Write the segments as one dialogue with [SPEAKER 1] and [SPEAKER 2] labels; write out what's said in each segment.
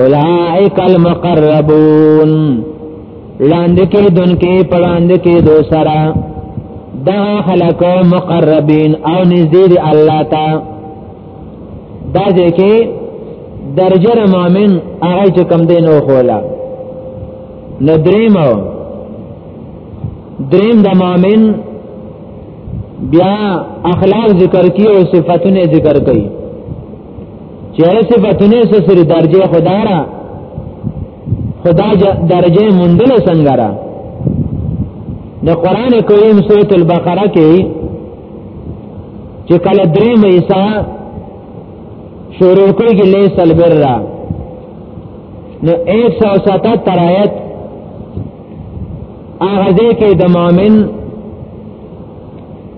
[SPEAKER 1] اولائک المقربون لاندې کې دونکو پړاندې کې دو سره دا خلق مقربین او نږدې دی الله ته دا ځکه درجه مؤمن هغه چې کم دی نو خولا نو دریم دریم د مؤمن بیا اخلاق ذکر کی او صفاتونه ذکر کړي چیرې چې بتنې سره درجه خدارا خدا درجه مندل څنګه را د قران کریم سورۃ البقره کې چې کله درې مېسا شروع کړي کې لې سلبر را نو 177 آیت هغه دې کې د مؤمن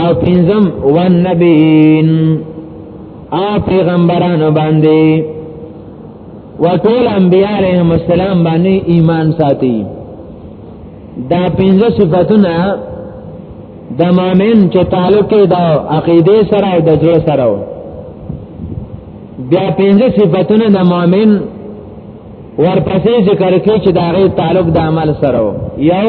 [SPEAKER 1] او پنځم والنبیین او پیغمبرانو باندې وټول انبیاء علیهم السلام باندې ایمان ساتي دا پنځه صفاتونه د مؤمن چې تعلق یې د عقیده سره او د زړه سره بیا پنځه صفاتونه د مؤمن ورپسې ذکر کې چې دا غي تعلق د عمل سره یو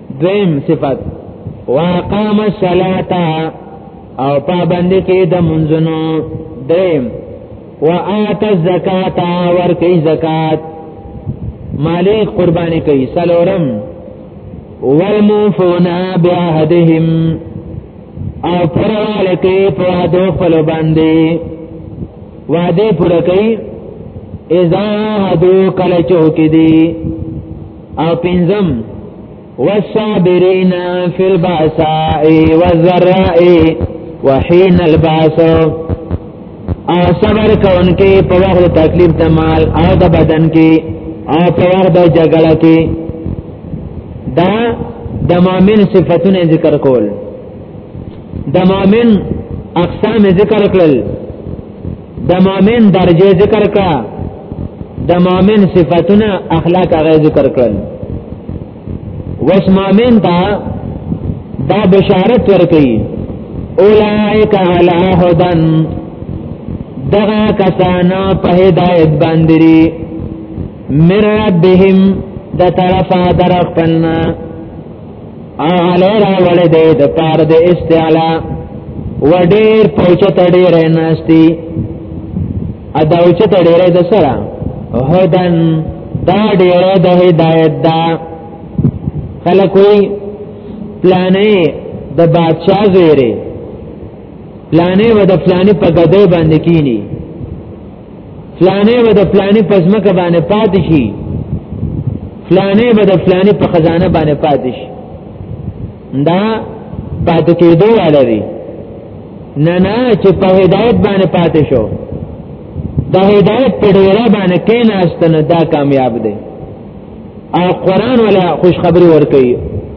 [SPEAKER 1] دویم صفت واقام الصلاه او پابند کې د منځونو دریم وآت الزکات ور کوي زکات مالې قرباني کوي سلورم والموفونا بعهدهم او پرواله کې په وعده خپل باندې وعده پوره کوي اذا هدو کله چوک دي او پنځم والصابرین فی الباساء والذراء وحین الباس او صبر کونکي په وخت تکلیف د مال او د بدن کې او په وخت د جګړه کې دا د مؤمن صفاتونه ذکر کول د مؤمن اقسام ذکر کړل د مؤمن درجه ذکر کا د مؤمن صفاتونه اخلاق هغه ذکر کړل وس مؤمن دا دا بشارت ورکړي اولائک علی هدن دغه کسان په هدایت باندې من ربهم د طرفا درخ پنه اعلی راولی دی د پار د استعلا و ډیر پوچت ډیر ناشتی ادا اوچت ډیر د سره هدن دا ډیر د هدایت دا خلک وی پلانې د بادشاہ زیره پلانې و د پلانې په غدې باندې کینی فلانه به د فلانه پزمکه باندې پاتې شي فلانه به د فلانه په خزانه باندې پاتې شي دا پاتې کېدو ولري نه نه چې په هدایت باندې پاتې شو دا هدایت په ډیره باندې کیناستنه دا کامیاب دی او قران ولا خوشخبری ورکړي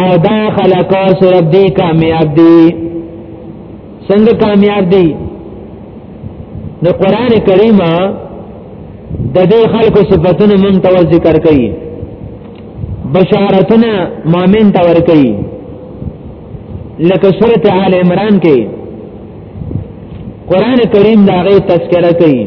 [SPEAKER 1] او دا خلق صرف دی کامیاب دی څنګه کامیاب دی نو قران کریم د دې خلکو صفاتونه مونږ ته ذکر کړي بشارتونه مؤمن ته ور کوي لکه سورته آل عمران کې قران کریم دا غي تذکرہ کوي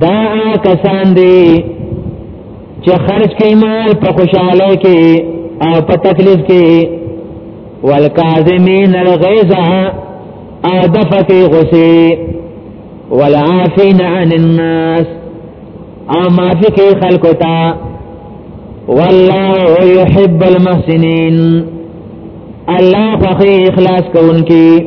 [SPEAKER 1] دا کسان دی چې خرج کوي مال په خوشاله کې او په تکلیف کې والکاظمین الغیظ او دفت غسی والعافین عن الناس او معافی کوي خلکو ته والله يحب المحسنين الله فخي اخلاص کوونکی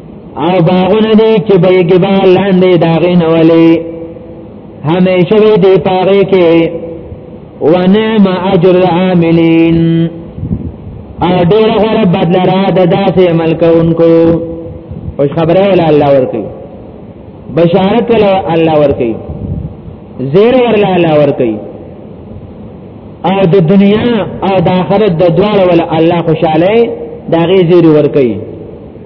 [SPEAKER 1] او باغونه دي چې بېګي با لاندې داغې نه ولي همیشه وي دی پاره کې ونعم اجر العاملین او ډېر غره بدل را د داسې عمل کوونکو او خبره ولا الله ورکی بشارت ولا الله ورکی زیر ورلا الله ورکی او د دنیا او د آخرت د دواړو ول الله خوشاله دا غي زیر ورکی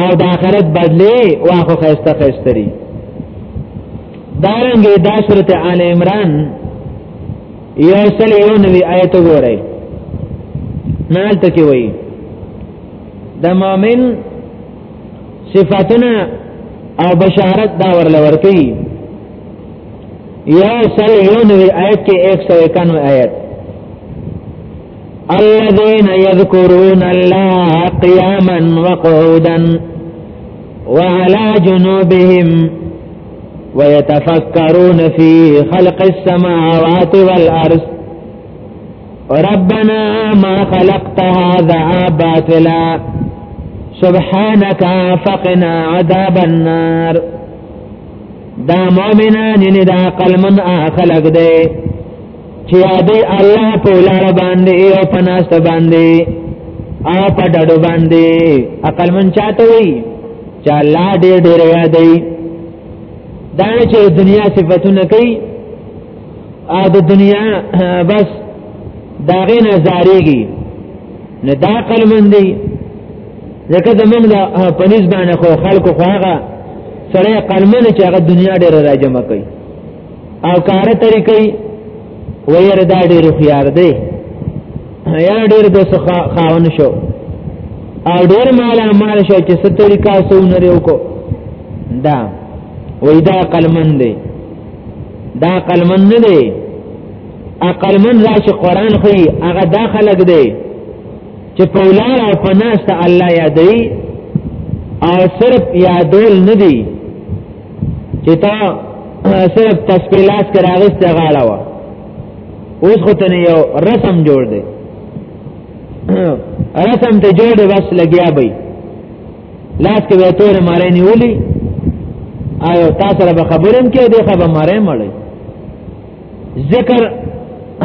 [SPEAKER 1] او د آخرت بدلی واخو خسته خستری دارنګ دا سورت آل عمران یو سل یو نوی آیت وګورئ نال تکي وای د مؤمن صفاتنا او بشارت دا ورل ورکی یو سل یو نوی آیت کې 191 آیت الذين يذكرون الله قياما وقعودا وعلى جنوبهم ويتفكرون في خلق السماوات والأرض ربنا ما خلقت هذا باطلا سبحانك فقنا عذاب النار دا مومنا نندا یعنی قل من آخلق دي چې یادې الله په لار باندې او په ناس باندې او په ډډو باندې عقل من چاته وي چې الله دې ډېر یادې دا چې دنیا صفاتونه کوي او د دنیا بس داغه نه زارېږي نه دا عقل من دی ځکه زمونږ د پنځ باندې خو خلکو خواغه سره عقل من چې هغه دنیا ډېر راجمه کوي او کار طریقې وير دا ډېر خيار دی یا ډېر د څخه خاون شو او ډېر مال مال شو چې ست طریقه سو نه ریو کو دا وې دا قلمن دی دا قلمن نه دی عقل من را چې قران خو هغه دا خلق دی چې په ولار او په ناس ته الله یادوي او صرف یادول نه دی چې تا صرف تسپیلاس کې راغسته غاړه و اوس خو ته یو رسم جوړ دی رسم ته جوړ دی بس لګیا بی لاس کې به تور مارې نیولې آیا تاسو سره به خبرم کې دی خبر مارې مړې ذکر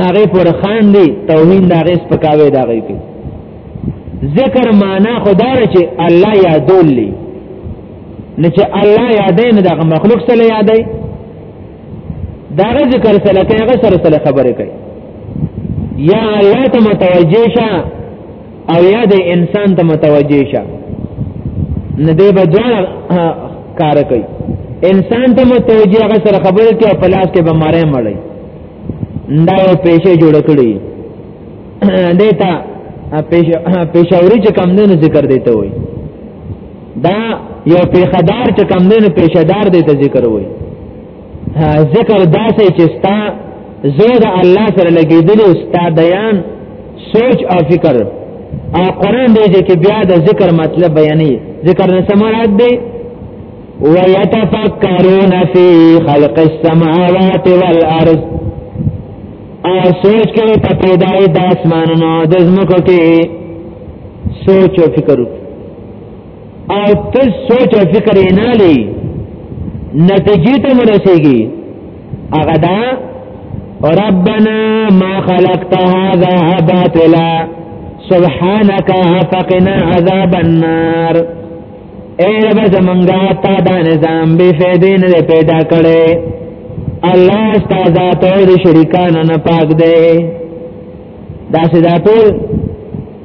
[SPEAKER 1] هغه پر خان دی توهین دا غیس پکاوي دا غي کې ذکر معنا خدای چې الله یادول لی نه چې الله یادې نه دغه مخلوق سره یادې دا ذکر سره کوي هغه سره سره خبره کوي یا الله ته متوجه شه او یا د انسان ته متوجه شه نه دی به ځان کار کوي انسان ته متوجه هغه سره خبره کوي او پلاس کې بمارې مړی دا یو پیسې جوړ کړی دیتا پیشاوري چې کم نه ذکر دیته وي دا یو پیخدار چې کم دینو پیشدار دی ته ذکر وای ذکر داسې چې ستا زید الله سره لګیدل او ستا دیان سوچ او فکر او قران دی چې بیا د ذکر مطلب بیانې ذکر نه سمرات دی ويتفکرون فی خلق السماوات والارض او سوچ کوي په پیدای د اسمانونو د زمکو کې سوچ او فکر وکړي او تر سوچ او فکر یې نه لې نتیجې ته ورسېږي هغه دا ربنا ما خلقت هذا باطلا سبحانك فقنا عذاب النار اے رب زمنګا تا دا نظام به فیدې نه پیدا کړي الله استاد ته شریکان نه پاک دی دا سدا ټول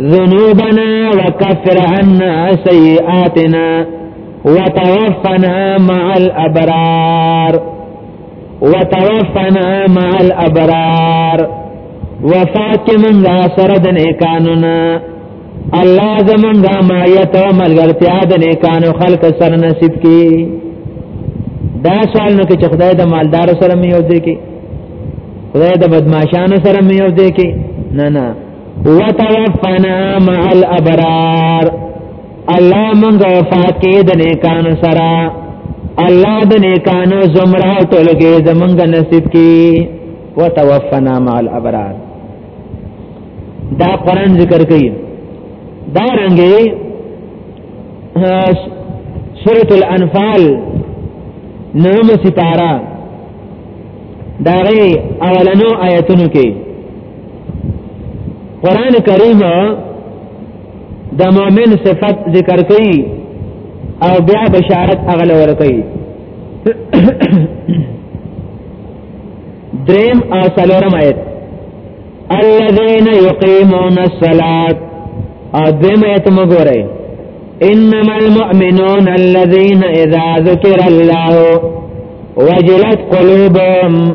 [SPEAKER 1] ذنوبنا وكفر عنا سيئاتنا وتوفنا مع الابرار وتوفنا مع الابرار وفات منغا سره د نیکانونا الله زمونږه معیت او ملګرتیا د نیکانو خلق سره نصیب کی دا سوال نو کې چې خدای د مالدار سره مې یو ځای کې خدای د بدمعشانو سره مې یو ځای کې نه نه وتوفنا مع الابرار الله مونږ وفات کې د نیکانو سره الله د نیکانو زمرا ټول کې زمونږ نصیب کې وتوفنا مع الابرار دا قران ذکر کوي دا رنګي سورۃ الانفال نوم ستاره دا غي اولنو آیتونو کې قران کریم د مؤمن صفت ذکر کوي او بیا بشارت اغل ور کوي دریم او سلورم آیت الذين يقيمون الصلاه ادم ایت مګوره انما المؤمنون الذين اذا ذكر الله وجلت قلوبهم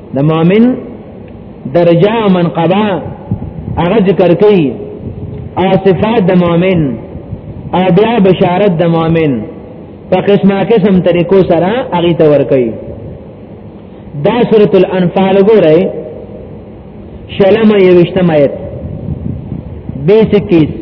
[SPEAKER 1] د مؤمن درجه او منقبه هغه ذکر کوي او صفات د مؤمن او بیا بشارت د مؤمن په قسمه قسم طریقو سره هغه ته ور کوي دا سورۃ الانفال ګورئ شلم یوشتم آیت 20 21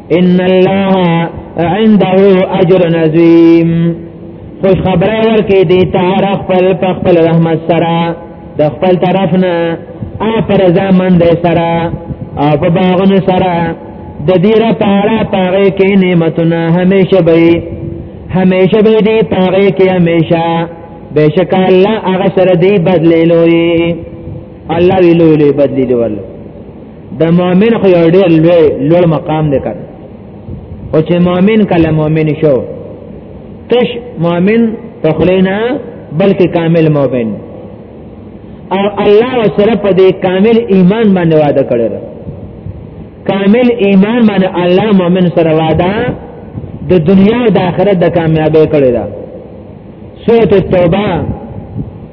[SPEAKER 1] ان الله عنده اجر عظیم خوش خبره ورکې دي تار خپل خپل رحمت سره د خپل طرف نه ا پر زمن دې سره او په باغونو سره د دې را پاره پاره کې نعمتونه همیشه به همیشه به دې پاره کې همیشه بشک الله هغه سره دې بدلې لوی الله ویلو لوی بدلې لوی د مؤمن خو یو ډېر لوی لوړ مقام دی کړ او چې مؤمن کله مؤمن شو تش مؤمن تخلینا بلکې کامل مؤمن او الله وسره په دې کامل ایمان باندې وعده کړی کامل ایمان باندې الله مؤمن سره وعده د دنیا او د آخرت د کامیابی کړی دا سورۃ التوبه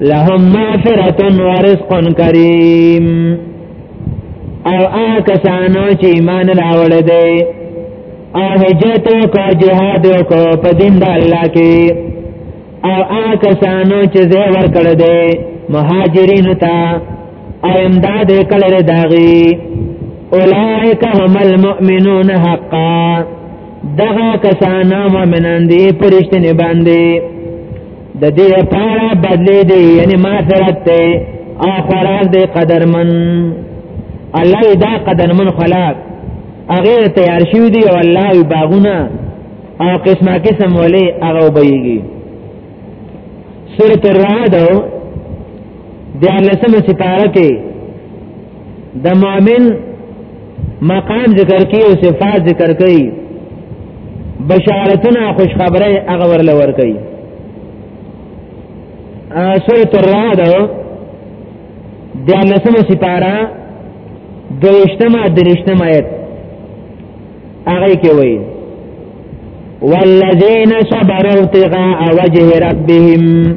[SPEAKER 1] لهم مغفرت و رزق کریم او آه کسانو چې ایمان راوړ دی او حجت او کو جهاد او کو په دین د الله کې او آه کسانو چې زه ور کړ دی مهاجرین ته او امداد کړل داغي اولائک هم المؤمنون حقا دغه کسانو مؤمنان دي پرشتنه باندې د دې لپاره بدلې دی یعنی ما سره ته او خوراک دی قدرمن الله دا قدرمن خلاق هغه تیار شوی دی او الله باغونه او قسمه قسم ولې هغه وبېږي سورۃ الرعد د لسمه سپاره کې د مؤمن مقام ذکر کی او صفات ذکر کی بشارتنا خوشخبری هغه ورل ور کوي سورۃ الرعد د لسمه سپارا دوشتمه درشتمه آیت هغه کې وایي والذین صبروا ابتغاء وجه ربهم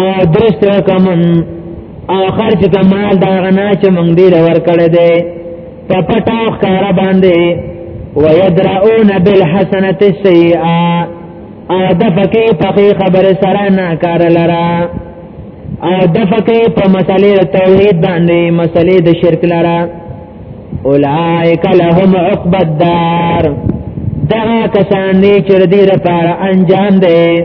[SPEAKER 1] او درست حکم او خرج د مال دا غنا چې موږ دې لور کړی دی په پټاو ښکار باندې ويدرؤون بالحسنه السيئه او دفقه پخې خبر سره نه کار لرا او دفقه په مسلې توحید باندې مسلې د شرک لرا اولائک لهم عقب الدار دا کسان دې چې دې لپاره انجام دی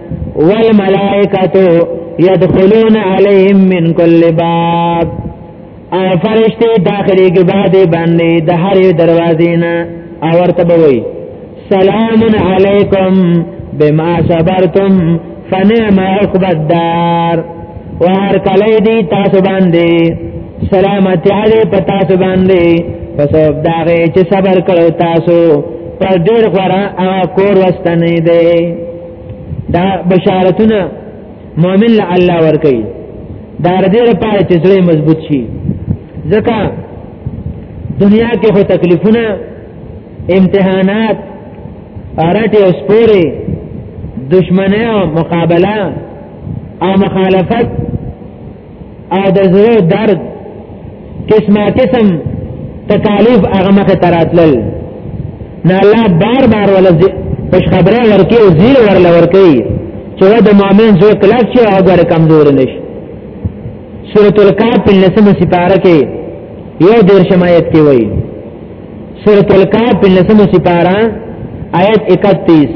[SPEAKER 1] والملائکتو یدخلون علیهم من کل باب او فرشتي داخلي کې بعد باندې د هرې دروازې نه او ورته بوي سلام علیکم بما صبرتم فنعم عقب الدار وهر کله دي تاسو باندې سلامتی علی په تاسو باندې پس داغه چې صبر کړو تاسو پر ډیر غره او کور وستنې دی دا بشارتونه مؤمن له الله ور کوي دا ردی لپاره چې زړه مضبوط شي ځکه دنیا کې خو تکلیفونه امتحانات ارټ او سپوري دشمنه او مقابله او مخالفت او د زړه درد قسمه قسم تکالیف هغه مخه تراتل نه الله بار بار ول پښ خبره ورکی او زیر ورل ورکی چې د مؤمن زو کلاک چې هغه کمزور نشي سورۃ الکاف په لسمه سپاره کې یو دیر شمایت کې وایي سورۃ الکاف په لسمه سپاره آیت 31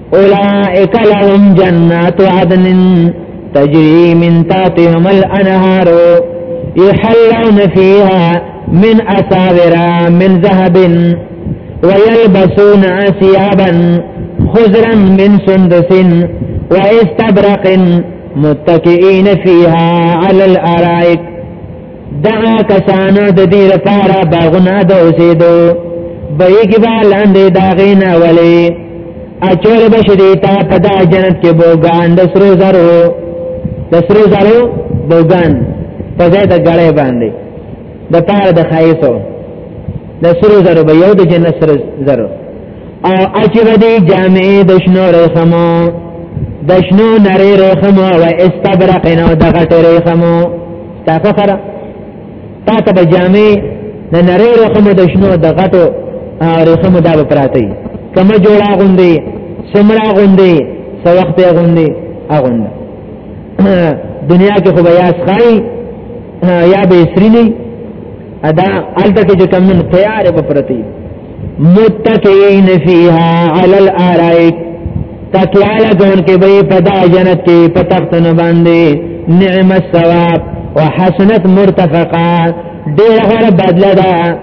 [SPEAKER 1] اولائک لهم جنات عدن تجري من تحتهم الانهار يحلون فيها من أساور من ذهب ويلبسون ثيابا خزرا من سندس واستبرق متكئين فيها على الارائك دغه کسانو د دې لپاره باغونه د اوسېدو بېګي به لاندې داغې نه ولې اچول به شدې تا په دا جنت کې بوګان د سرو زرو د سرو زرو بوګان په ځای د غړې باندې د پاره د خایسو د سرو زرو به یو د جنت سرو زرو او اچي به دې جامې د شنو رخمو د شنو نری رخمو او استبرق نو د غټ رخمو دا فخر تا ته به جامې د نری رقمو د شنو د غټو رقمو دا به پراته وي کومه جوړه اغوندې څومره اغوندې څه وخت یې اغوندې اغونده دنیا کې خو به یا سخای یا به سرینی ادا الته کې کوم نن تیار په پرتی متقین فیها علی الارائک تکیاله ګون کې به په دا جنت کې په تخت نه باندې نعم الثواب وحسنت مرتفقا ډیر غره بدله ده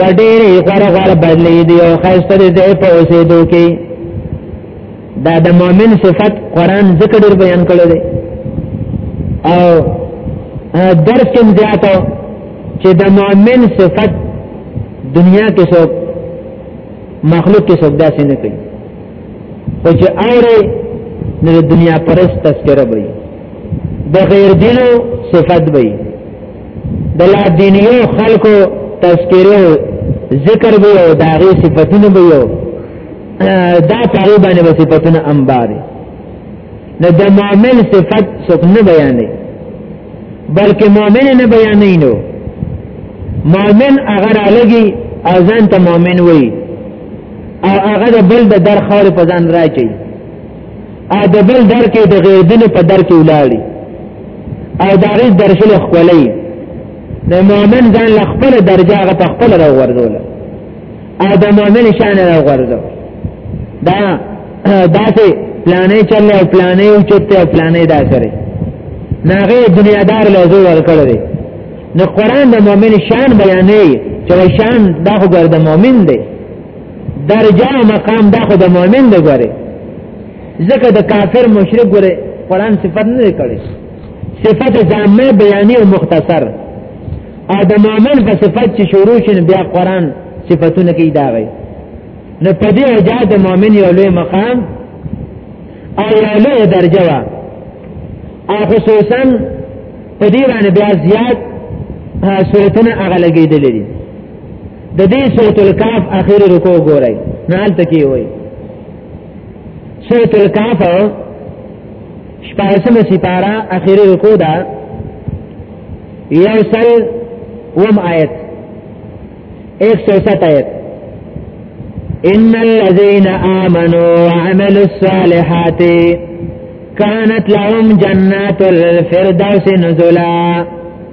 [SPEAKER 1] و ډیر غره غره بدلې دی او خسته دې په اوسېدو کې دا د مؤمن صفت قران ذکر ډیر بیان کړی دی او درس کې زیاته چې د مؤمن صفت دنیا کې څوک مخلوق کې څوک داسې نه کوي او چې اوري نو د دنیا پرست تذکرہ وي د غیر دینو صفت وي د لا دینیو خلکو تذکره ذکر به او د هغې صفتونه به یو دا پهغې باندې به صفتونه انباري نو د مؤمن صفت څوک نه بیانوي بلکې مؤمن نه بیانوي نو مؤمن هغه رالګي او ځان ته مؤمن وایي او هغه د بل د در خاورې په ځان راچي او د بل در کې د غیر دین په در کې ولاړی او دا غیر درشل خپلې د مؤمن ځان له خپل درجه هغه په خپل راوړل او د مؤمن شان راوړل دا داسې پلانې چلې او پلانې او چته او پلانې دا سره ناغه دنیا دار له زور ورکړل دي نو قران د مؤمن شان بیانې چې شان دا خو ګرځي مؤمن دی درجه او مقام دا خو د مؤمن دی ګوره ځکه د کافر مشرک ګوره قران صفت نه کړي صفت جامع بیانی او مختصر او د مؤمن په صفت چې شروع شین بیا قران صفاتونه کې دا غي نو په دې اجازه د مؤمن یو لوی مقام او یو لوی درجه وا او خصوصا په دې باندې بیا زیات صورتونه اغلګېدلې دي د دې سورۃ الکهف اخر رکو ګورئ نه الته کې وای سورۃ الکهف شپږمه سپاره اخر رکو دا یو سل وم آیت 107 آیت ان الذين امنوا وعملوا الصالحات كانت لهم جنات الفردوس نزلا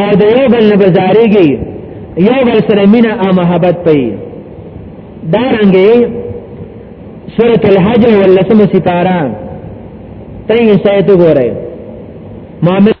[SPEAKER 1] او د یو بل نه بزاریږي یو بل سره مینا او محبت پي دا رنګه سورۃ الحج ولسم سپارا ترې یې سایت وګورئ معاملې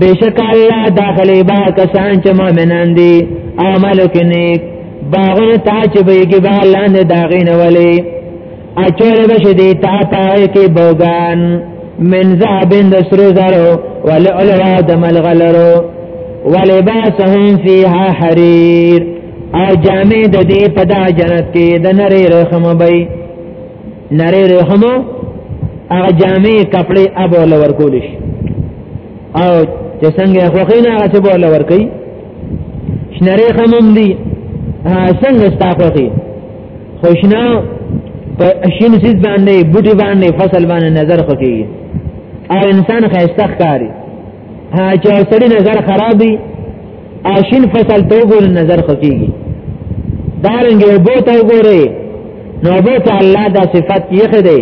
[SPEAKER 1] بشک الله داخلي با کسان چې مؤمنان دي عمل کوي باغونه تا چې بيګي با لاندې داغین ولي اچول بشي دي تا پای کې بوغان من ذابن د سرو زرو ولعلوا د ملغلرو ولباسهم فيها حرير او جامع د دې په دا جنت کې د نری رخم بي نری رحم هغه جامع کپڑے ابو لور کول شي او چې څنګه خوخینه هغه څه بوله ور کوي شنری خمم دی څنګه ستا خوخي خوشنا په شین سیز باندې بوټي باندې فصل باندې نظر خوکي او انسان خیسته ښکاری ها چې سړی نظر خرابي آشین فصل ته ګور نظر خکېږي دارنګ یو بو ته ګورې نو بو ته الله دا صفات یې خدای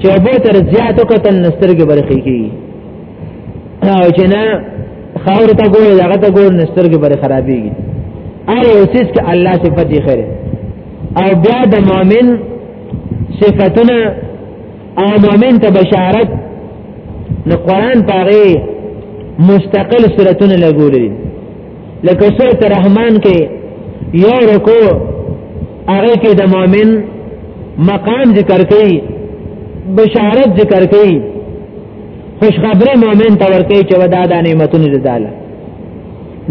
[SPEAKER 1] چې بو تر زیاتو کتل نسترګې برخې کی او چې نه خاور ته ګورې هغه ته ګور نسترګې برخې خرابېږي ار یو څه چې الله صفات یې خره او بیا د مؤمن صفاتونه او مؤمن ته بشارت نو قران پاره مستقل سورتونه لګولې لکه سورۃ الرحمن کې یو رکو هغه کې د مؤمن مقام ذکر کړي بشارت ذکر کړي خوشخبری مؤمن ته ورکړي چې ودا د نعمتونو زداله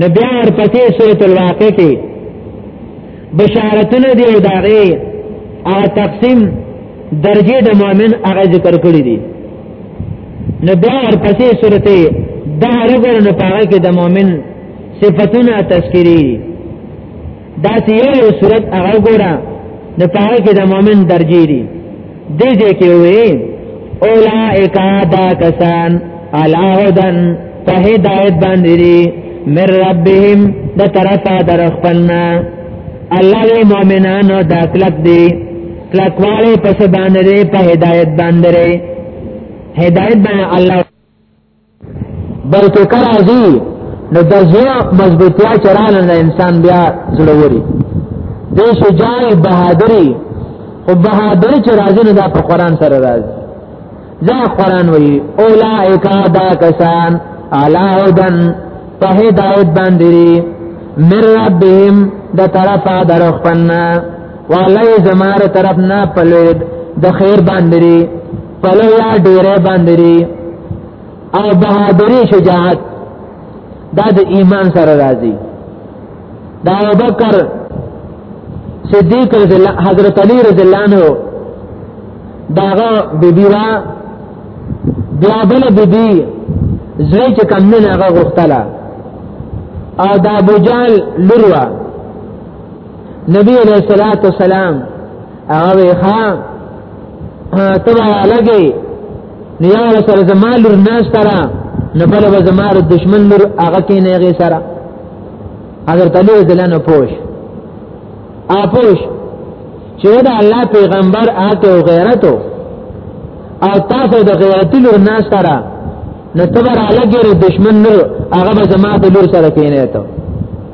[SPEAKER 1] نبي ورپسې سورۃ الواقع کې بشارتونه دی او داغه او تقسیم درجه د مؤمن هغه ذکر کړی دی نو بیا ورپسې سورته دا رګر نه پاره کې د مؤمن صفاتونه تذکری دا یو صورت هغه ګوره نه پاره کې د مؤمن درجه دی دې دې کې وې اولائک دا کسان علی هدن په هدایت باندې دي مر ربهم د طرفه در خپلنا الله دې مؤمنانو دا کلک دي کلکواله په سبانه دې په هدایت باندې هدایت باندې الله بلکې کله دي نو د زړه مضبوطیا چرانه نه انسان بیا زړوري د شجاعي بهادری او بهادری چې راځي نه دا په قران سره راځي دا قران وایي اولائک دا کسان علا هدن په هدایت باندې من ربهم د طرفه درخپنا والله زماره طرفنا په د خیر باندې پلو یا ډیره باندې او بهادری شجاعت دا د ایمان سره راځي دا ابوبکر صدیق رضی الله حضرت علی رضی الله عنه داغه بیبی وا بیا بل بیبی زوی چې کم نه هغه غختله او دا ابو جهل لوروا نبی علیہ الصلوۃ والسلام هغه ښا تبا لګي نو یا سره زما لور ناش ترا نو بل و زما د دشمن لور هغه کې نه غي سره حضرت علی ځلانو پوش اپوش چې دا الله پیغمبر آته او غیرتو او تاسو د غیرت لور ناش ترا نو تبا لګي د دشمن لور هغه زما د لور سره کې نه ته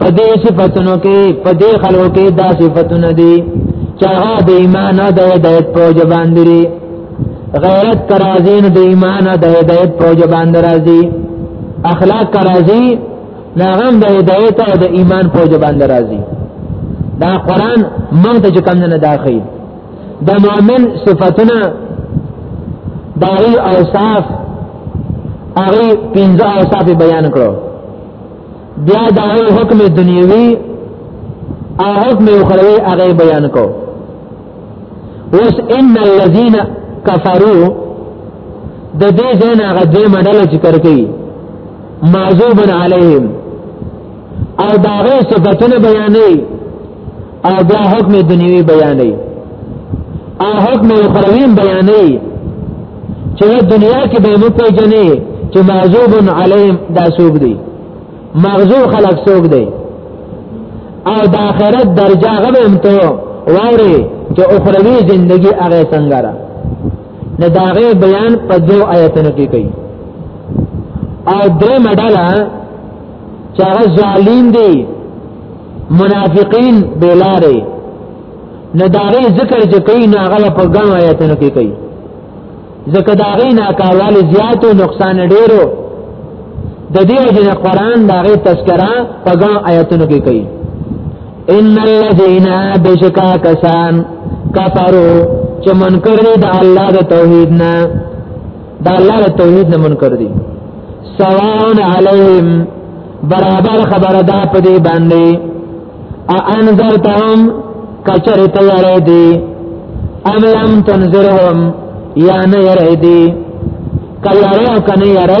[SPEAKER 1] په دې صفاتونو کې په دې خلکو کې دا صفاتونه دي چې هغه د ایمان او د هدایت په جوان دي غیرت کرازین د ایمان او د هدایت په جوان درازي اخلاق کرازي ناغم د هدایت او د ایمان په جوان درازي دا قران مونږ ته کوم نه داخل د مؤمن صفاتونه داغي اوصاف هغه پنځه اوصاف بیان کړو بیا دا حکم دنیوی او حکم اخروی هغه بیان کو اوس ان الذين كفروا د دې ځین هغه دې مډل ذکر کړي معذوب علیهم او داغه صفاتونه بیانې او بیا حکم دنیوي بیانې او حکم اخروی بیانې چې دنیا کې به مو پیژنې چې معذوب علیهم دا سوق دی مغزو خلق سوق دی او د آخرت درجه غویم ته وره چې اخروی زندگی هغه څنګه را نه داغه بیان په دوه آیتونو کې کوي او درې مډاله چې هغه ظالم دي منافقین بلاره نه داغه ذکر چې کوي نه هغه په ګڼ آیاتونو کې کوي ځکه داغه ناکارواله زیات او نقصان ډیرو د دې جن قرآن داغه تذکرہ په ګڼ آیاتونو کې کوي ان الذين بشکا کسان کفرو چې منکر دي د الله د توحید نه د الله د توحید نه منکر دي سواء علیهم برابر خبر دا په دې باندې ا انذرتهم کچر تیار دی ام لم تنذرهم یا نه یار دی کله راو کنه یار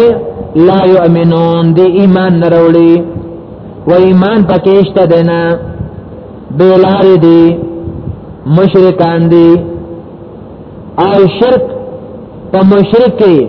[SPEAKER 1] لا یؤمنون دی ایمان نروړي و ایمان پکېشته دینا بیلار دی مشرکان دی او شرک په مشرک کې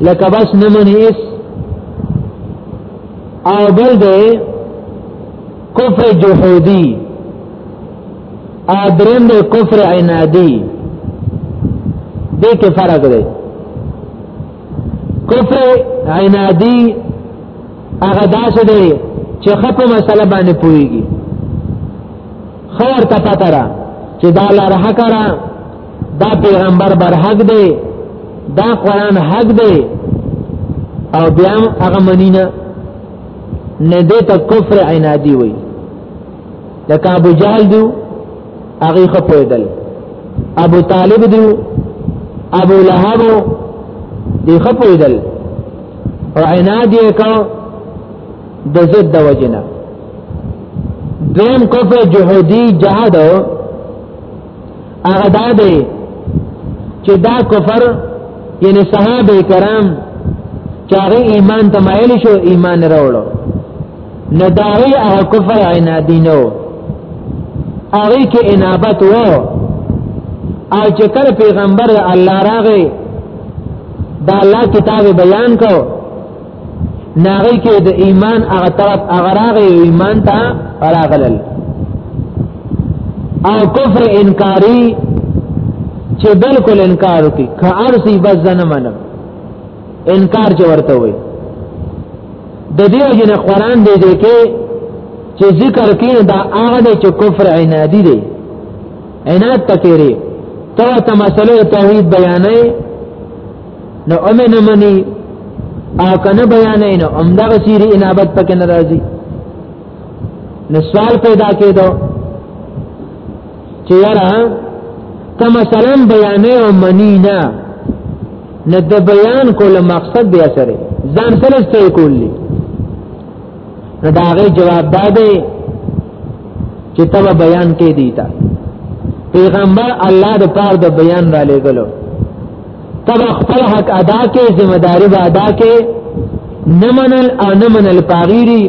[SPEAKER 1] لکه بس نه منې او بل دی کفر جهودی ادرم دی کفر عنادی دې کې فرق دی کفر عنادی هغه داسې دی چې خپه مسله باندې پويږي خور ته پتره چې دا لار حق را دا پیغمبر بر حق دی دا قران حق دی او بیا هغه منینا نه دې ته کفر عنادي وي لکه ابو جهل دی هغه خپویدل ابو طالب دی ابو لهب دی خپویدل او عناد یې کو د ضد د وجنه دویم کفر جهودی جهاد هغه دا دی چې دا کفر یعنی صحابه کرام چې هغه ایمان ته مایل شو ایمان راوړو نه دا وی هغه کفر عنادی نه و هغه کې انابت و او چې کله پیغمبر الله راغی دا الله کتاب بیان کو ناغی کې د ایمان هغه طرف هغه راغی ایمان ته راغلل او کفر انکاری چې بالکل انکار وکي که ارسی بس نه منم انکار چې ورته وي د دې جن قرآن دې دې کې چې ذکر کې دا هغه دې چې کفر عنادي دی عناد تکری ته ته مسله توحید بیانې نو امه نه مني او کنه بیان نه هم دا غسیری انابت پکې ناراضي نو سوال پیدا کېدو چې یاره کما سلام بیان او منی نه نه د بیان کول مقصد بیا سره ځان سره ستې کولی نو دا غي جواب دا دی چې تبا بیان کې دیتا پیغمبر الله د پاره د بیان را لګلو تب خپل حق ادا کې ذمہ داری به ادا کې نه منل او نه منل پاغيري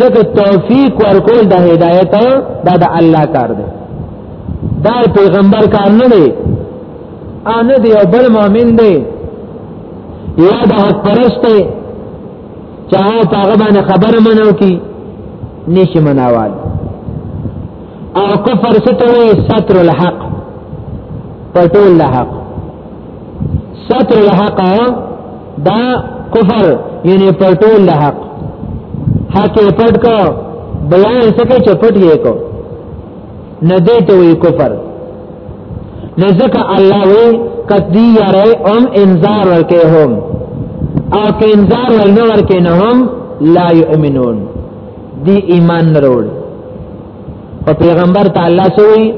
[SPEAKER 1] زکه توفیق ورکول د هدایت دا د الله کار دی دا پیغمبر کار نه دی ان دی او بل مؤمن دی یا د حق پرست دی چا هغه باندې خبر منو کی نشي مناوال او کفر ستوي ستر الحق پټول الحق ستر الحق دا کفر یعنی پټول الحق حق پټ کو بیان سکه چپټ یې کو نه دې ته وی کفر نه ځکه الله وی کدی یاره ام انذار ورکه هم او که انذار ورنه ورکه نه هم لا یؤمنون دی ایمان نه وروړي او پیغمبر تعالی سوی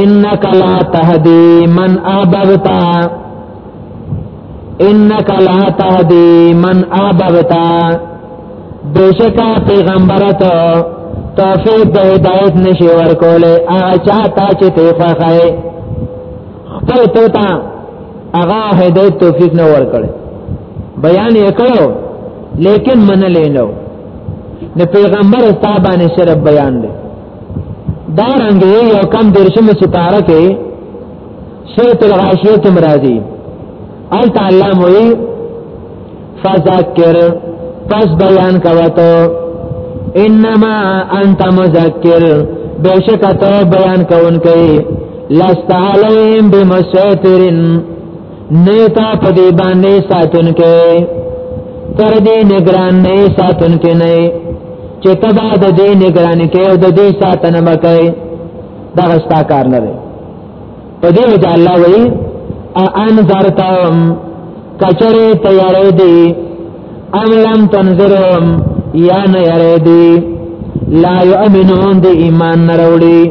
[SPEAKER 1] انک لا تهدی من احببتا انک لا تهدی من احببتا بشکا پیغمبر ته توفیق د هدایت نشي ورکوله هغه چاته چې ته فخای خپل ته تا هغه هدایت توفیق نه ورکړي بیان یې کړو لیکن من لینو د پیغمبر صاحبانه شرف بیان دی دا رنګ یو کم درشم سپاره کې سورۃ الغاشیه کې مرادي ال تعالی موي فذکر پس بیان کوته انما انت مذکر بیشک تو بیان کون کئی لست علیم بمسیطرن نیتا په دې باندې ساتون کې تر دې نگران نه ساتون کې نه چې تبا د دې نگران کې او د دې ساتنه مکه دا غستا کار نه دی په دې وجه الله وایي ان ذرتم کچره تیارې دي ام لم تنذرهم یا نه یری دی لا یؤمنون دی ایمان نروړي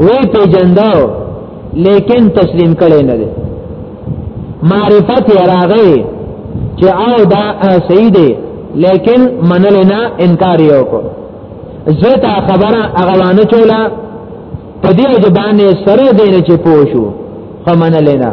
[SPEAKER 1] وی پیجندو لیکن تسلیم کړي نه دي معرفت یې راغی چې او دا صحیح دی لیکن منل نه انکار یو کو زه تا خبره هغه وانه چولا په دې ځبانه سره دې نه چې پوښو خمنل نه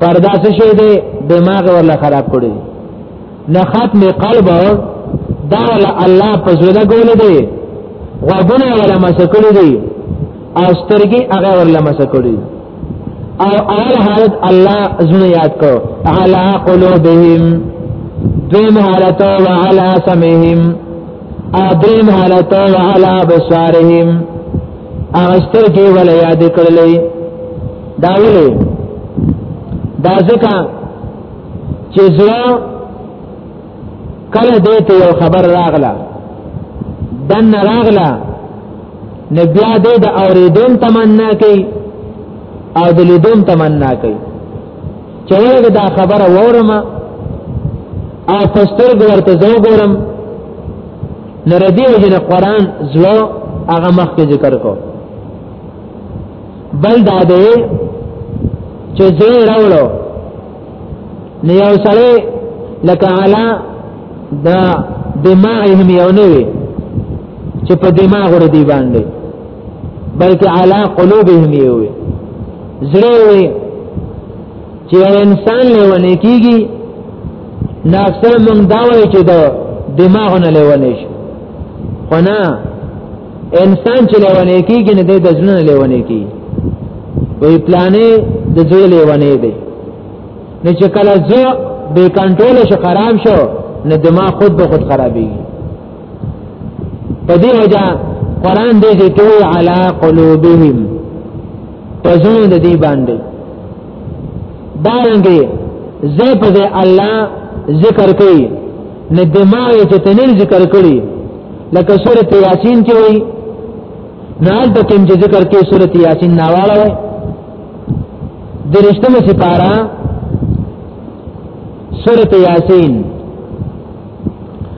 [SPEAKER 1] پردا څه شي دی دماغ ولا خراب کړی نه ختم قلب دا ولا الله په زړه ګول دی غوونه ولا مسکل دی او سترګي هغه ولا مسکل دی او اول حالت الله زونه یاد کو علا قلوبهم دیم حالت و علا سمهم ادریم حالت و علا بصارهم هغه سترګې ولا یاد کړلې دا ویلې دا ځکه چې زړه کله دې ته یو خبر راغله دن راغله نو بیا دې د اوریدون تمنا کوي او د لیدون تمنا کوي چې ورګه دا خبره وورم او پستر ګورته زو ګورم نردی وجن قران زلو هغه مخ کې ذکر کو بل دا دی چې زه راولو نه یو سره لکه علا دا دماغهم یو نه وي چې په دماغ ور دی باندې بلکې علا قلوبهم یوي زړه وي چې انسان له ونه کیږي نا اکثر موږ دا وایو چې دا دماغ نه لیونه شي خو نه انسان چې لیونه کیږي نه د ځنه لیونه کیږي وی پلانې د ځوی لیونه دی نه چې کله زه به کنټرول شو خراب شو نه دماغ خود به خود خرابېږي په دې وجه قران دې دې ټول علا قلوبهم پزونه د دې باندې دارنګي زه په دې الله ذکر کوي نه دماغ چې تنل ذکر کړي لکه سورۃ یاسین کې وایي نال د کوم چې ذکر کې سورۃ یاسین ناواله وایي درشتمه سپارا سورۃ یاسین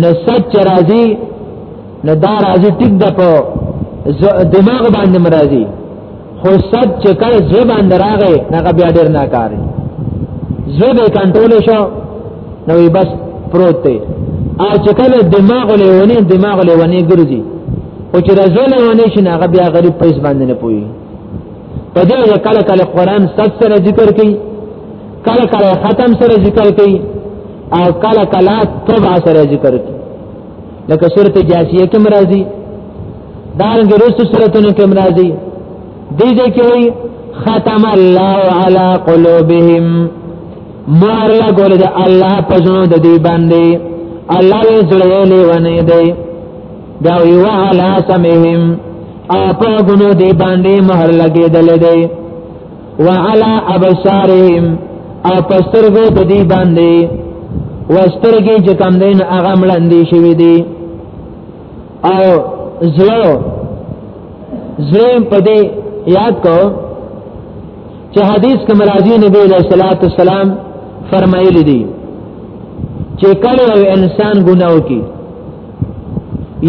[SPEAKER 1] نو سچ راځي نو دا راځي ټیک د په دماغ باندې مرضی خو سچ چې کله زه باندې راغی هغه بیا ډیر ناکاري زه به کنټرول شو نو بس پروت دی او چې کله دماغ لهونه دماغ لهونه ګرځي او چې راځي لهونه شي هغه بیا غریب پیس باندې نه پوي په دې کله کله قران سچ سره ذکر کوي کله کله ختم سره ذکر کوي او کله کله تبع سره ذکر کی لکه سورت جاسیه کې مرضی دارنګ رسو سورتونو کې مرضی دې دې کې وي ختم الله على قلوبهم مار لا ګول دې الله پزنو د دې باندې الله یې زړه له ونه دی دا وی وعلى سمهم اپا غنو دې باندې مہر لګې دلې دی وعلى ابصارهم او پسترګو د دې باندې وسترګې چې کم دین هغه مړندې شوې دي او زلو زلیم په دې یاد کو چې حدیث کې مرাজি نبی علیہ الصلوۃ والسلام فرمایلی دي چې کله یو انسان ګناو کی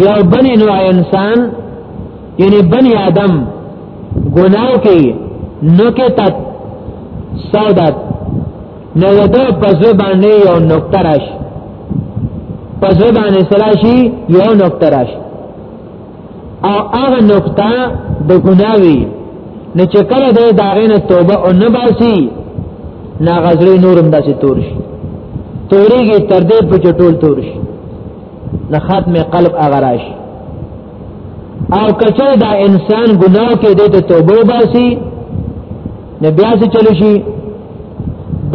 [SPEAKER 1] یو بنی نوع انسان یعنی بنی آدم ګناه کوي نو کې تات سودات نو ودا پزو باندې یو نقطه راش پزو باندې سلاشي یو نقطه راش او هغه نقطه د ګناوي نه چې کله د داغینه توبه او نه باسي نا غزرې نورم داسې تور شي تورېږي تر دې په چټول تور شي نه ختم قلب اغراش او کچره دا انسان ګناه کې دې ته توبه وباسي نه بیا څه چلو شي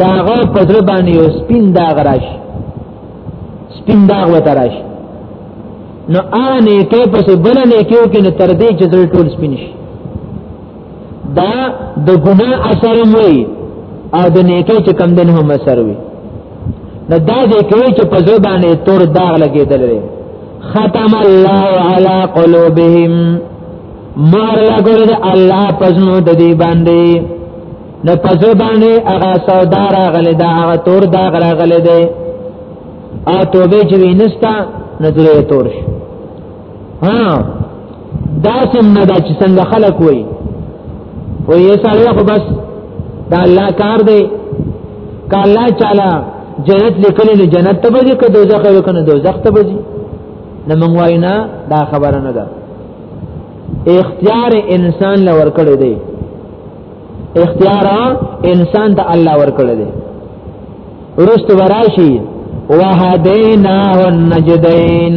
[SPEAKER 1] دا غو پزړه باندې یو سپین دا غراش سپین دا وتراش نو آنه کې پس بل نه کې کې نه تر دې چې زړه ټول سپین شي دا د ګناه اثر وي او د نیکه چې کم دین هم اثر وي نه دا دې کې چې پزړه باندې تور داغ لګېدل لري ختم الله على قلوبهم مار لګول د الله پزنو د دې باندې د پزو باندې هغه سودا راغلی دا هغه تور دا راغلی دی او توبه چې وینستا نظر تور شو ها دا څنګه دا چې څنګه خلق وي او یې سړی خو بس دا الله کار دی کاله چاله جنت لیکل نه جنت ته بځي که دوزخ وي کنه دوزخ ته بځي نه مونږ واینا دا خبره نه ده اختیار انسان لور کړی دی اختیار انسان ته الله ور کړی دی ورست وراشي وهدینا والنجدین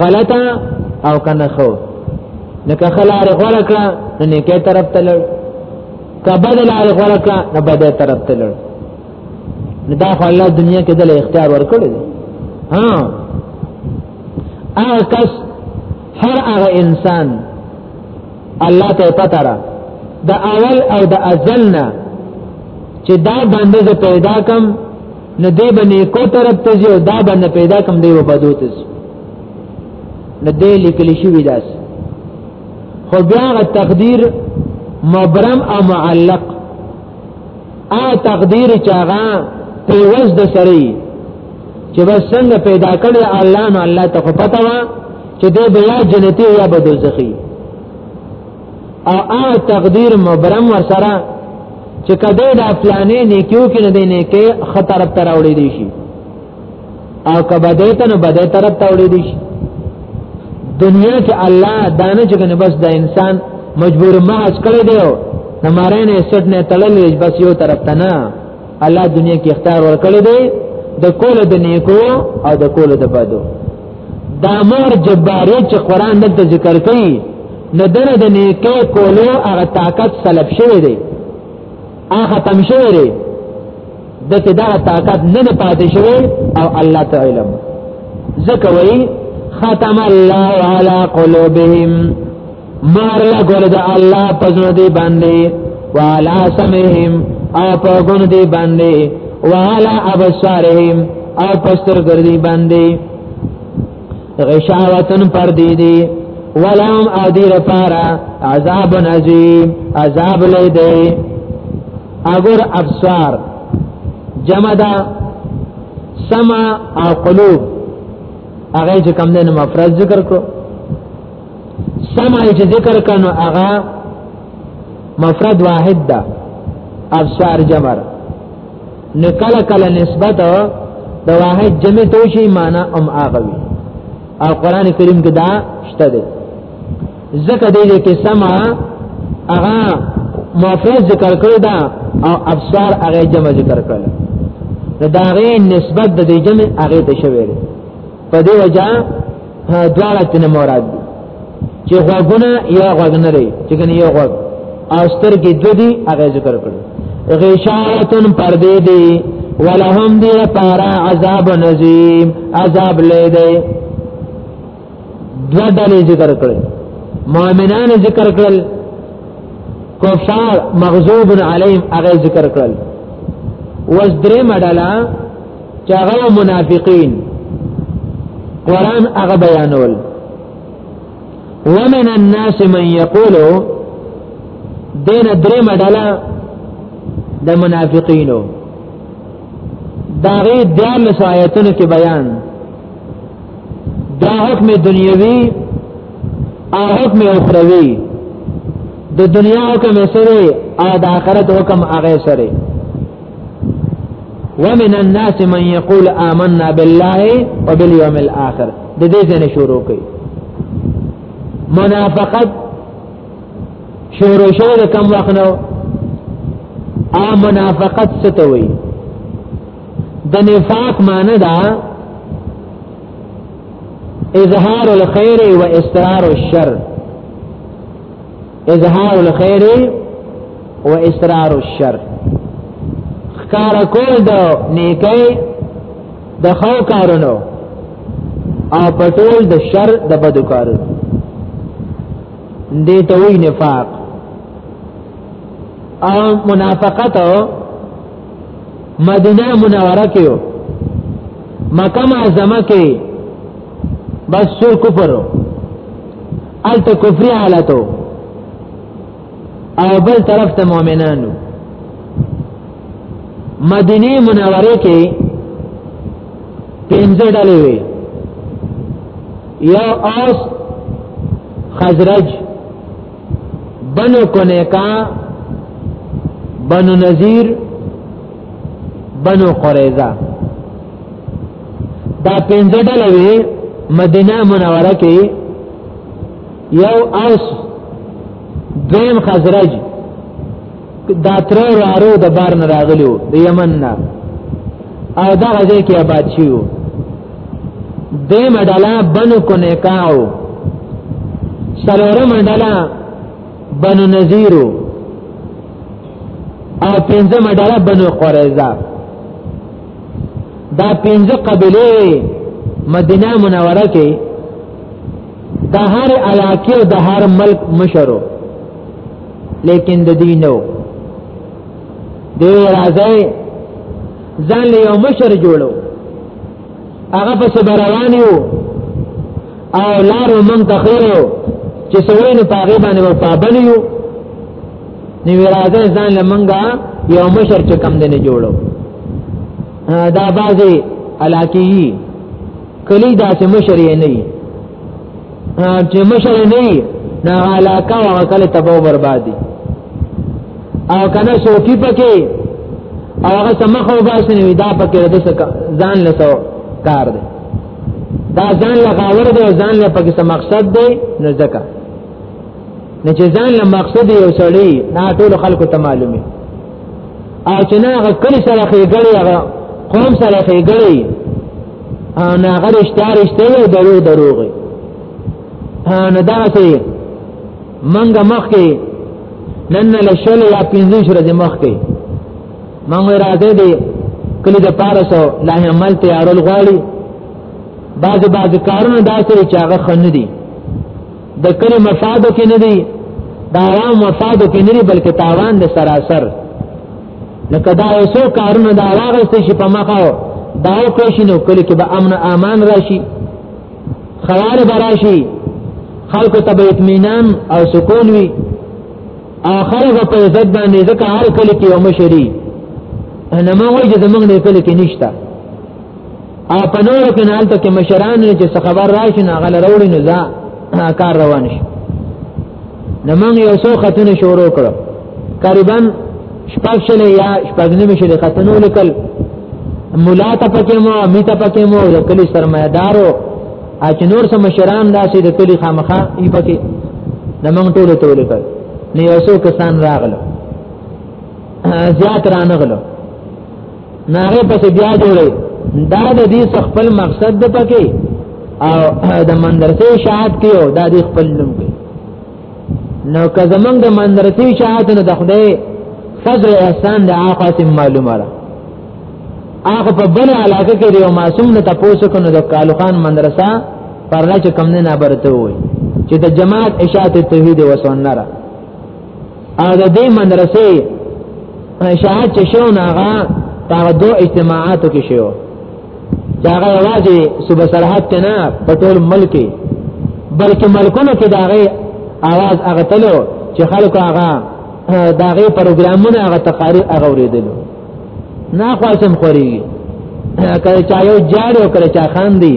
[SPEAKER 1] غلطه او کنه خو نو که خلار غوړه کړه نو نیکه طرف ته لړ که بدل لار غوړه کړه نو بده طرف ته لړ نو دا خو الله دنیا کې دل اختیار ورکړي ها هغه کس هر هغه انسان الله ته پته را د اول او د ازل نه چې دا باندې پیدا کم نه دی به نیکو طرف ته ځي او دا به نه پیدا کم دی به بدو ته ځي نه دی لیکل شوي داس خو بیا هغه تقدیر مبرم او معلق هغه تقدیر چې هغه پیوز د سړی چې بس څنګه پیدا کړی الله نو الله ته خو پته وه چې دی به یا جنتي یا به دوزخي او هغه تقدیر مبرم ور سره چې کده دا پلانې نیکیو کې نه دی نه کې خطر تر اوړې دي شي او کبه دې ته نه بده تر تر اوړې دي شي دنیا کې الله دانه چې کنه بس د انسان مجبور ما اس کړی دی نو مارې نه سټ نه تړلې بس یو طرف ته نه الله دنیا کې اختیار ورکړي دی د کول د نیکو او د کول د بدو دا مور جباری چې قران دلته ذکر کوي نو دغه د نیکه کولو هغه طاقت سلب شوی دی هغه ختم شوی دی د ته دا طاقت نه پاتې شوی او الله تعالی ځکه وایي ختم الله على قلوبهم مار لا ګور د الله پزنه دی باندې والا سمهم او په ګون دی باندې والا ابصارهم او پستر ګردی باندې غشاوتن پر دی دی ولهم ادیر پارا عذاب عظیم عذاب لې دی اگر ابصار جمع دا سمع او قلوب هغه چې کم دنه مفرد ذکر کو سمع چې ذکر کنو هغه مفرد واحد ده ابصار جمر نو کله کله نسبت د واحد جمع ته شي معنا ام اغوي او قران کریم کې دا شته ده ځکه دې کې سمع هغه مفرد ذکر کړی دا او ابصار هغه جمع ذکر کړل دا غي نسبت د جمع هغه ته شوی دی په دې وجہ ها دواړه تنه مراد دي چې غوګونه یا غوګ نه لري چې کنه یو غوګ او سترګې د دې هغه ذکر کړو غشاوتن پردې دي ولهم دی پارا عذاب نظیم عذاب لې دی دو ډلې ذکر کړل مؤمنان ذکر کړل کفار مغضوب علیهم هغه ذکر کړل وز درې مډاله چې هغه منافقین قران هغه بیانول ومن الناس من یقول دین درې مډاله د منافقینو داغه د مسایتونو کې بیان دا حکم دنیوي او حکم اخروی د دنیا حکم سره او د آخرت حکم هغه سره ومن الناس من يقول آمنا بالله وباليوم الآخر د دې ځنه شروع کړي منافقت شروع شوه د کم وخت نو ا منافقت څه ته وایي د نفاق معنی دا اظهار الخير واسترار الشر اظهار الخير و اسرار الشر خکار کول دو نیکی د خو کارونو او پټول د شر د بدو کارونو دې ته وی نفاق او منافقت مدینه منوره کې مکه معظمه کې بس سور کفر الت کفری حالتو او بل طرف ته مؤمنانو مدینه منوره کې پنځه ډلې وي یو اوس خزرج بنو کنیکا بنو نذیر بنو قریظه دا پنځه ډلې وي مدینه منوره کې یو اوس دویم خزرج دا تر وارو د بار نه راغلیو د یمن نه او دا غزه کې آباد شیو د مډالا بنو کو نه کاو سلورم مډالا بنو نذیرو او پنځم مډالا بنو قریظه دا پنځه قبيله مدینه منوره کې د هر علاقې او د هر ملک مشرو لیکن د دینو دی راځي ځان له یو مشر جوړو هغه په سبروان یو او لارو مونږ ته خیرو چې سوینه پاغه باندې پابلیو نو راځه ځان لمنګا یو مشر چې کم دنه جوړو دا بازي علاقي کلی دا چې مشر یې نه وي چې مشر نه وي نه علاقه او کله تباہ بربادي او کنه شوکی پکې او هغه سمخو باسي نه دا پکې د ځان لسو کار دی دا ځان لغاور دی ځان له پکې مقصد دی نو ځکه نه چې ځان له مقصد یو سړی نه ټول خلکو ته معلومي او چې نه هغه کلی سره خېګړی هغه قوم سره خېګړی او نه هغه رښتیا رښتیا یو درو دروغي نه دا سي منګه مخ کې نن له شل یا پنځه شره د مخ کې مونږ راځي دي کلی د پارسو لا عمل تیارول غواړي بعض بعض کارونه داسې چې هغه خنه دي د کلی مفادو کې نه دی دا عوام مفادو کې نه دی بلکې تاوان دی سراسر لکه دا یو څو کارونه دا راغسته شي په مخه دا وکړي شي نو کلی کې به امن امان راشي خوار براشي خلکو ته به اطمینان او سکون وي اخر به په عزت باندې ځکه هر کلی کې یو مشري نه ما وایي چې زمونږ نه کلی کې نشته او په نور کې نه الته کې مشران چې څه خبر راشي نه غل وروړي نه ځا کار روان شي نو موږ یو څو خاتون شروع کړو قریبا شپږ شل یا شپږ نیمه شل خاتون ولیکل مولا ته پکې مو میته پکې مو د کلی سرمایدارو اچ نور سم مشران داسې د کلی خامخه ای پکې نو موږ ټول ته ولیکل نه یو څو کسان راغلو زیات رانغلو ناره پس بیا جوړي دا د دې خپل مقصد د پکې او د مندرسې شاعت کیو دا د خپل نوم کې نو که زمنګ د مندرسې شاعت نه د خدای فضل احسان د اخاص معلومه را هغه په بل علاقه کې یو معصوم نه تاسو کو نو د کالو خان مندرسه پرلا چې کم نه نه برته وي چې د جماعت اشاعت توحید و سنت او د دې مدرسې شاعت چې شو نه هغه په دوه اجتماعاتو کې شو چې هغه واځي صوبه سرحد ته نه په ټول ملک بلکې ملکونو کې داغه आवाज هغه تلو چې خلکو هغه داغه پروګرامونه هغه تقاریر هغه ورېدل نه خواسم خوري کله چا یو جاړ او کله چا خان دی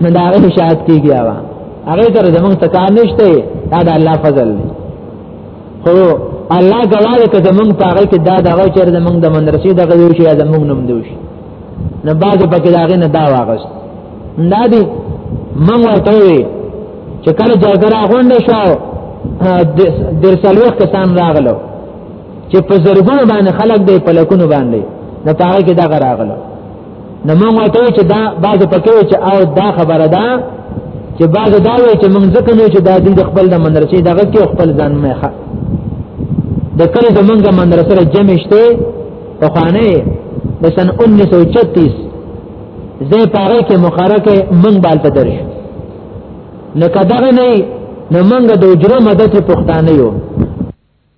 [SPEAKER 1] نه دا غو شاعت کیږي وا هغه تر زمون تکار نشته دا د الله فضل دی خو الله غواړي چې زمون پاره کې دا دا غو چر زمون د مدرسې د غو شي زمون نوم دی شي نه باز پکې دا غنه دا واغست نه دی من ورته وی چې کله جګړه غونډه شو درسلوخ کسان راغلو چې په زرګونو باندې خلک دی په لکونو باندې نه پاره کې دا راغله نو موږ ته چې دا بعض پکې چې او دا خبره ده چې بعض دا وی چې موږ ځکه نه چې دا د خپل د مدرسې دغه کې خپل ځان مې ښه د کله زمونږ مدرسې را جمع شته په خانه د سن 1936 زه پاره کې مخارکه موږ بالته درش نو کداغه نه نو موږ د اجره مدد پښتانه یو